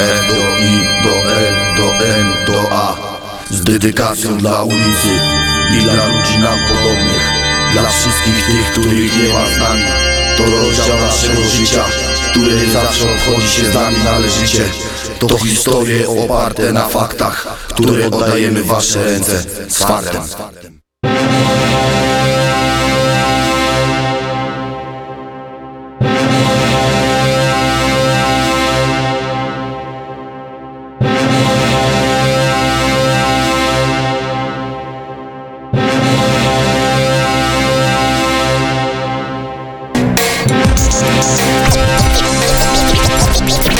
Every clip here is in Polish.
E do I do L do M do A. Z dedykacją dla ulicy i dla ludzi nam podobnych Dla wszystkich tych, których nie ma z nami. To rozdział naszego życia który zawsze obchodzi się z nami należycie. To historie oparte na faktach, które oddajemy w wasze ręce z fartem. Thank you.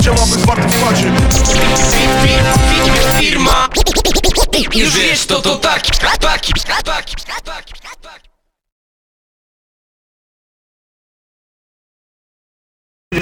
Działamy w wartym składzie Firma Już wiesz, to to taki, taki, taki, taki